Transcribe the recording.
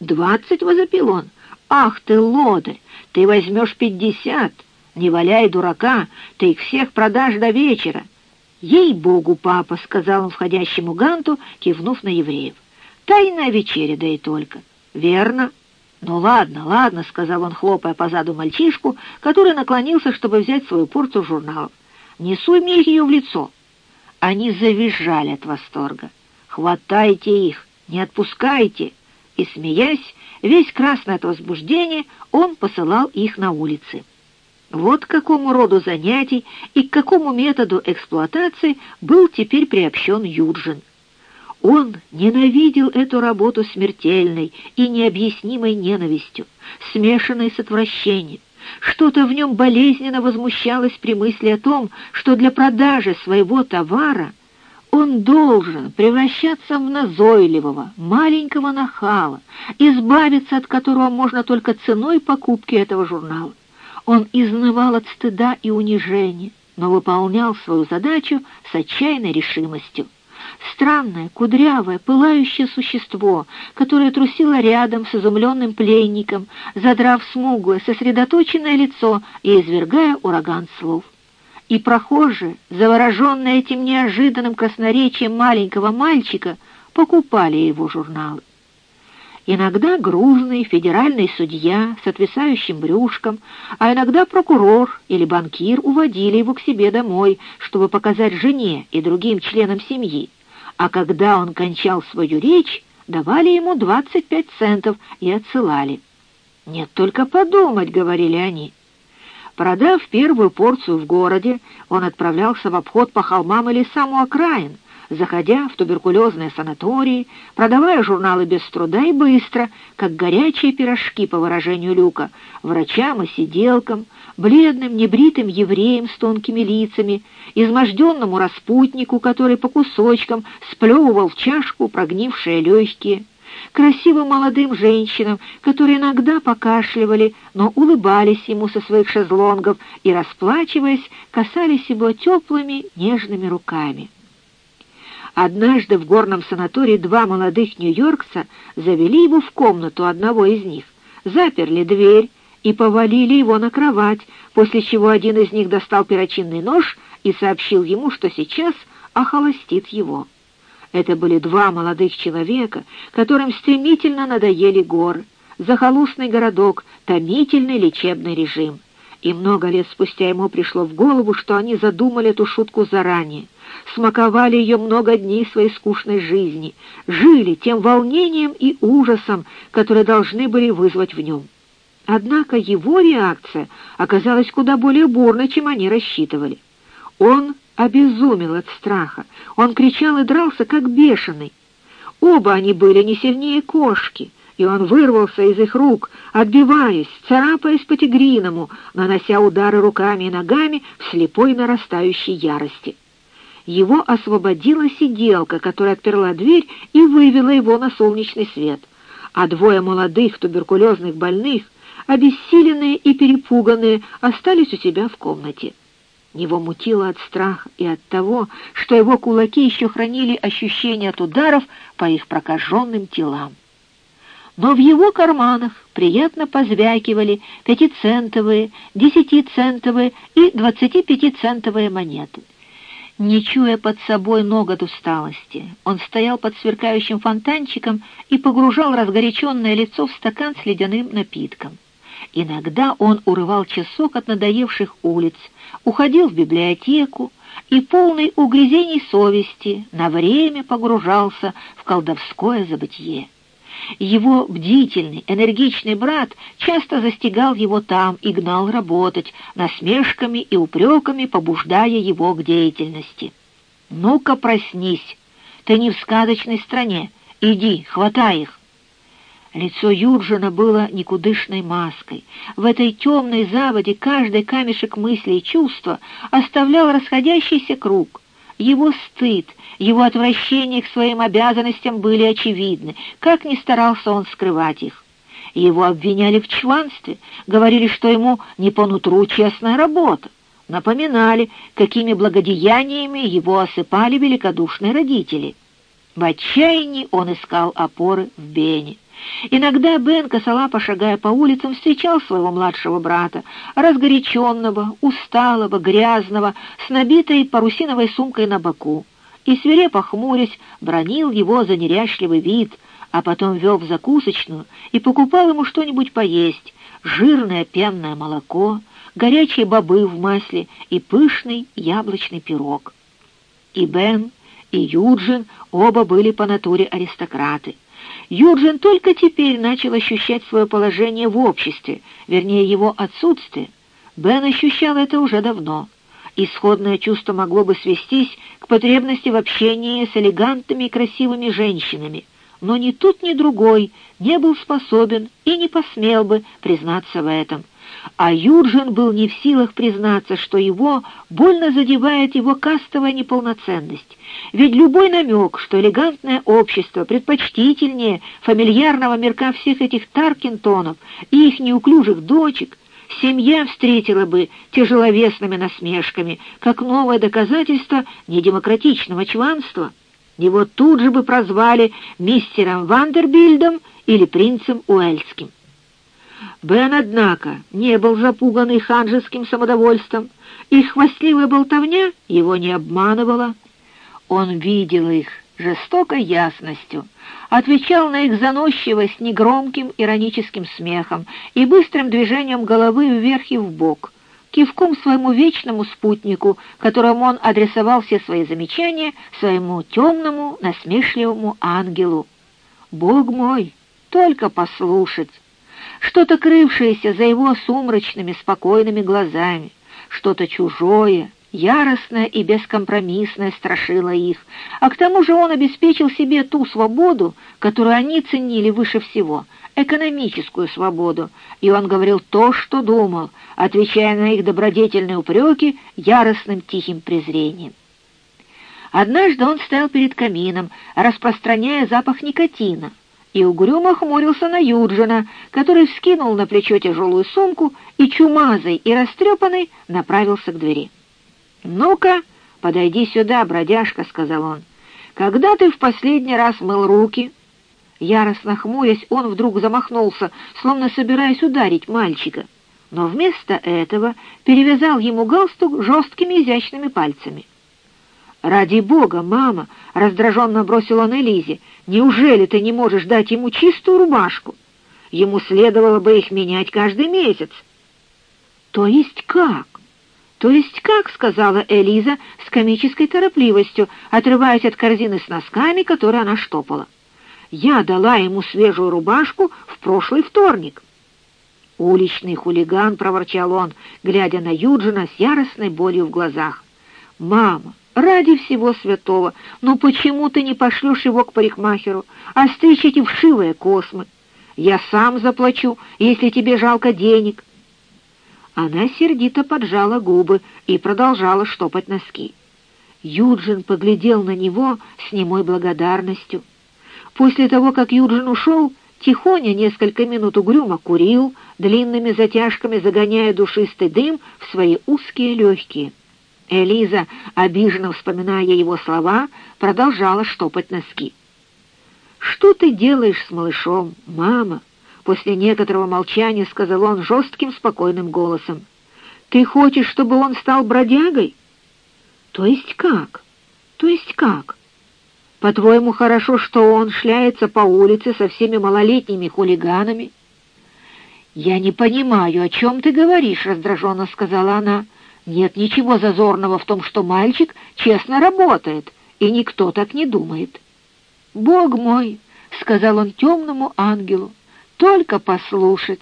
«Двадцать?» — возопил он. «Ах ты, лодырь, ты возьмешь пятьдесят! Не валяй дурака, ты их всех продашь до вечера!» «Ей-богу, папа!» — сказал он входящему Ганту, кивнув на евреев. «Тайная вечеря, да и только». «Верно». «Ну ладно, ладно», — сказал он, хлопая по заду мальчишку, который наклонился, чтобы взять свою порцию журналов. «Не суй мне ее в лицо». Они завизжали от восторга. «Хватайте их! Не отпускайте!» И, смеясь, весь красный от возбуждения, он посылал их на улицы. Вот к какому роду занятий и к какому методу эксплуатации был теперь приобщен Юджин. Он ненавидел эту работу смертельной и необъяснимой ненавистью, смешанной с отвращением. Что-то в нем болезненно возмущалось при мысли о том, что для продажи своего товара он должен превращаться в назойливого, маленького нахала, избавиться от которого можно только ценой покупки этого журнала. Он изнывал от стыда и унижения, но выполнял свою задачу с отчаянной решимостью. Странное, кудрявое, пылающее существо, которое трусило рядом с изумленным пленником, задрав смуглое, сосредоточенное лицо и извергая ураган слов. И прохожие, завороженные этим неожиданным красноречием маленького мальчика, покупали его журналы. Иногда грузный федеральный судья с отвисающим брюшком, а иногда прокурор или банкир уводили его к себе домой, чтобы показать жене и другим членам семьи. А когда он кончал свою речь, давали ему 25 центов и отсылали. «Нет, только подумать», — говорили они. Продав первую порцию в городе, он отправлялся в обход по холмам и лесам у окраин, заходя в туберкулезные санатории, продавая журналы без труда и быстро, как горячие пирожки, по выражению Люка, врачам и сиделкам, бледным небритым евреям с тонкими лицами, изможденному распутнику, который по кусочкам сплевывал в чашку прогнившие легкие, красивым молодым женщинам, которые иногда покашливали, но улыбались ему со своих шезлонгов и, расплачиваясь, касались его теплыми нежными руками. Однажды в горном санатории два молодых нью-йоркца завели его в комнату одного из них, заперли дверь и повалили его на кровать, после чего один из них достал перочинный нож и сообщил ему, что сейчас охолостит его. Это были два молодых человека, которым стремительно надоели горы, захолустный городок, томительный лечебный режим. И много лет спустя ему пришло в голову, что они задумали эту шутку заранее — смаковали ее много дней своей скучной жизни, жили тем волнением и ужасом, которые должны были вызвать в нем. Однако его реакция оказалась куда более бурной, чем они рассчитывали. Он обезумел от страха, он кричал и дрался, как бешеный. Оба они были не сильнее кошки, и он вырвался из их рук, отбиваясь, царапаясь по тигриному, нанося удары руками и ногами в слепой нарастающей ярости его освободила сиделка, которая отперла дверь и вывела его на солнечный свет, а двое молодых туберкулезных больных, обессиленные и перепуганные, остались у себя в комнате. Его мутило от страха и от того, что его кулаки еще хранили ощущение от ударов по их прокаженным телам. Но в его карманах приятно позвякивали пятицентовые, десятицентовые и двадцатипятицентовые монеты — не чуя под собой ног от усталости, он стоял под сверкающим фонтанчиком и погружал разгоряченное лицо в стакан с ледяным напитком. Иногда он урывал часок от надоевших улиц, уходил в библиотеку и, полный угрызений совести, на время погружался в колдовское забытье. Его бдительный, энергичный брат часто застигал его там и гнал работать, насмешками и упреками побуждая его к деятельности. «Ну-ка, проснись! Ты не в сказочной стране! Иди, хватай их!» Лицо Юржина было никудышной маской. В этой темной заводе каждый камешек мысли и чувства оставлял расходящийся круг. Его стыд, его отвращение к своим обязанностям были очевидны, как ни старался он скрывать их. Его обвиняли в чванстве, говорили, что ему не по нутру честная работа, напоминали, какими благодеяниями его осыпали великодушные родители. В отчаянии он искал опоры в Бене. Иногда Бен, косолапо шагая по улицам, встречал своего младшего брата, разгоряченного, усталого, грязного, с набитой парусиновой сумкой на боку, и, свирепо хмурясь, бронил его за неряшливый вид, а потом вел в закусочную и покупал ему что-нибудь поесть, жирное пенное молоко, горячие бобы в масле и пышный яблочный пирог. И Бен, и Юджин оба были по натуре аристократы. Юджин только теперь начал ощущать свое положение в обществе, вернее, его отсутствие. Бен ощущал это уже давно. Исходное чувство могло бы свестись к потребности в общении с элегантными и красивыми женщинами, но ни тут, ни другой не был способен и не посмел бы признаться в этом. А Юджин был не в силах признаться, что его больно задевает его кастовая неполноценность. Ведь любой намек, что элегантное общество предпочтительнее фамильярного мирка всех этих Таркинтонов и их неуклюжих дочек, семья встретила бы тяжеловесными насмешками, как новое доказательство недемократичного чванства. Его тут же бы прозвали мистером Вандербильдом или принцем Уэльским. Бен, однако, не был запуган их ханжеским самодовольством. Их хвастливая болтовня его не обманывала. Он видел их жестокой ясностью, отвечал на их заносчивость негромким ироническим смехом и быстрым движением головы вверх и вбок, кивком своему вечному спутнику, которому он адресовал все свои замечания, своему темному, насмешливому ангелу. «Бог мой, только послушать!» Что-то крывшееся за его сумрачными, спокойными глазами, что-то чужое, яростное и бескомпромиссное страшило их, а к тому же он обеспечил себе ту свободу, которую они ценили выше всего, экономическую свободу, и он говорил то, что думал, отвечая на их добродетельные упреки яростным тихим презрением. Однажды он стоял перед камином, распространяя запах никотина, и угрюмо хмурился на Юджина, который вскинул на плечо тяжелую сумку и чумазой и растрепанный направился к двери. «Ну-ка, подойди сюда, бродяжка», — сказал он. «Когда ты в последний раз мыл руки?» Яростно хмурясь, он вдруг замахнулся, словно собираясь ударить мальчика, но вместо этого перевязал ему галстук жесткими изящными пальцами. «Ради бога, мама!» — раздраженно бросил он Элизе. «Неужели ты не можешь дать ему чистую рубашку? Ему следовало бы их менять каждый месяц». «То есть как?» «То есть как?» — сказала Элиза с комической торопливостью, отрываясь от корзины с носками, которые она штопала. «Я дала ему свежую рубашку в прошлый вторник». «Уличный хулиган», — проворчал он, глядя на Юджина с яростной болью в глазах. «Мама, Ради всего святого, ну почему ты не пошлешь его к парикмахеру, а стричь эти вшивые космы? Я сам заплачу, если тебе жалко денег». Она сердито поджала губы и продолжала штопать носки. Юджин поглядел на него с немой благодарностью. После того, как Юджин ушел, Тихоня несколько минут угрюмо курил, длинными затяжками загоняя душистый дым в свои узкие легкие. Элиза, обиженно вспоминая его слова, продолжала штопать носки. «Что ты делаешь с малышом, мама?» После некоторого молчания сказал он жестким, спокойным голосом. «Ты хочешь, чтобы он стал бродягой?» «То есть как? То есть как? По-твоему, хорошо, что он шляется по улице со всеми малолетними хулиганами?» «Я не понимаю, о чем ты говоришь», — раздраженно сказала она. Нет ничего зазорного в том, что мальчик честно работает, и никто так не думает. «Бог мой!» — сказал он темному ангелу. «Только послушать!»